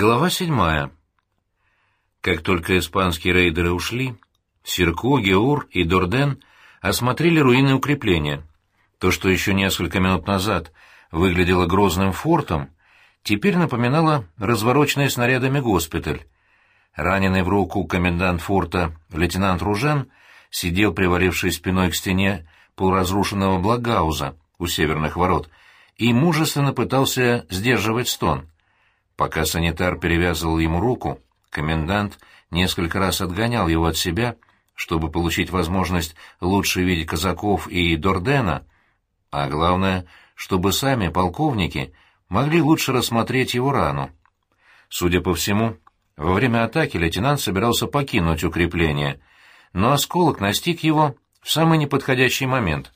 Глава седьмая. Как только испанские рейдеры ушли, Сирко, Геур и Дорден осмотрели руины укрепления. То, что еще несколько минут назад выглядело грозным фортом, теперь напоминало развороченный снарядами госпиталь. Раненый в руку комендант форта лейтенант Ружен сидел, привалившись спиной к стене полуразрушенного Благауза у северных ворот, и мужественно пытался сдерживать стон. Пока санитар перевязывал ему руку, комендант несколько раз отгонял его от себя, чтобы получить возможность лучше видеть казаков и Дордена, а главное, чтобы сами полковники могли лучше рассмотреть его рану. Судя по всему, во время атаки лейтенант собирался покинуть укрепление, но осколок настиг его в самый неподходящий момент.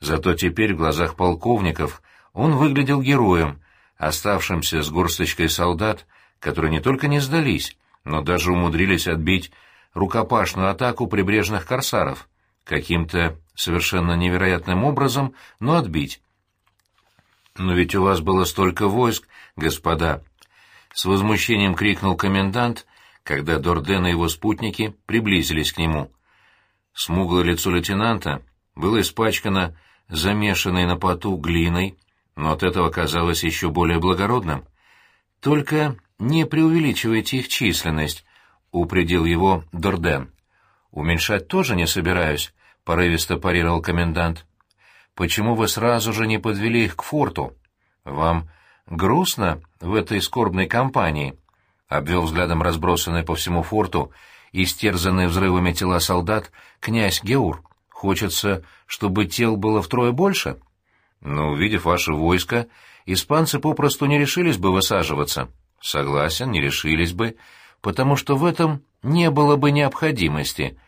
Зато теперь в глазах полковников он выглядел героем, оставшимся с горсточкой солдат, которые не только не сдались, но даже умудрились отбить рукопашную атаку прибрежных корсаров, каким-то совершенно невероятным образом, но отбить. «Но ведь у вас было столько войск, господа!» С возмущением крикнул комендант, когда Дорден и его спутники приблизились к нему. Смуглое лицо лейтенанта было испачкано замешанной на поту глиной, но от этого казалось еще более благородным. «Только не преувеличивайте их численность», — упредил его Дорден. «Уменьшать тоже не собираюсь», — порывисто парировал комендант. «Почему вы сразу же не подвели их к форту? Вам грустно в этой скорбной компании?» — обвел взглядом разбросанные по всему форту и стерзанные взрывами тела солдат князь Геур. «Хочется, чтобы тел было втрое больше?» Но, увидев ваше войско, испанцы попросту не решились бы высаживаться. Согласен, не решились бы, потому что в этом не было бы необходимости.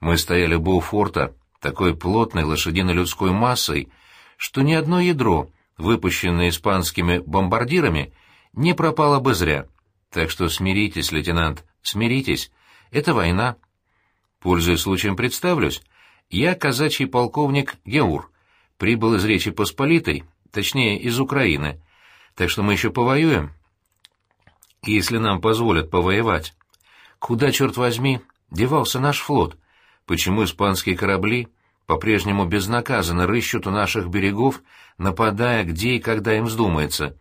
Мы стояли бы у форта такой плотной лошадино-людской массой, что ни одно ядро, выпущенное испанскими бомбардирами, не пропало бы зря. Так что смиритесь, лейтенант, смиритесь. Это война. Пользуясь случаем, представлюсь. Я казачий полковник Геур прибыл из Речи Посполитой, точнее, из Украины, так что мы еще повоюем. Если нам позволят повоевать. Куда, черт возьми, девался наш флот? Почему испанские корабли по-прежнему безнаказанно рыщут у наших берегов, нападая где и когда им вздумается?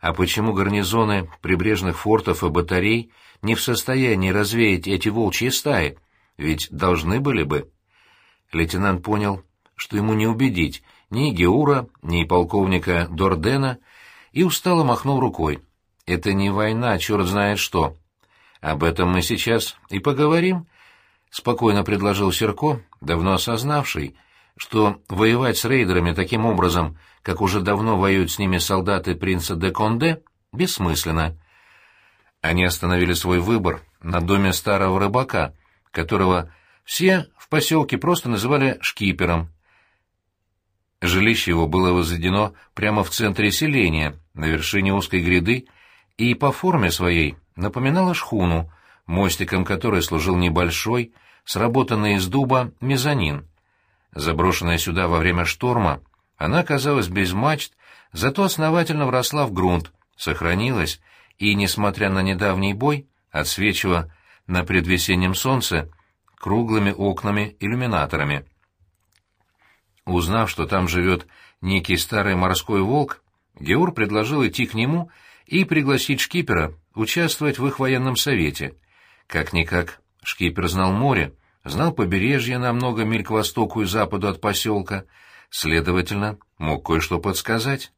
А почему гарнизоны прибрежных фортов и батарей не в состоянии развеять эти волчьи стаи? Ведь должны были бы. Лейтенант понял, что ему не убедить ни Геура, ни полковника Дордена, и устало махнул рукой. «Это не война, черт знает что. Об этом мы сейчас и поговорим», — спокойно предложил Серко, давно осознавший, что воевать с рейдерами таким образом, как уже давно воюют с ними солдаты принца де Конде, бессмысленно. Они остановили свой выбор на доме старого рыбака, которого все в поселке просто называли шкипером, Жилище его было возведено прямо в центре селения, на вершине узкой гряды, и по форме своей напоминало шхуну, мостиком которой служил небольшой, сработанный из дуба мезонин. Заброшенная сюда во время шторма, она оказалась без мачт, зато основательно вросла в грунт, сохранилась и, несмотря на недавний бой, отсвечивала на предвесеннем солнце круглыми окнами-иллюминаторами. Узнав, что там живет некий старый морской волк, Геур предложил идти к нему и пригласить шкипера участвовать в их военном совете. Как-никак, шкипер знал море, знал побережье на много миль к востоку и западу от поселка, следовательно, мог кое-что подсказать.